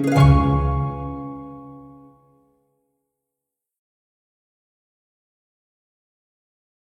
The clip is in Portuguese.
Música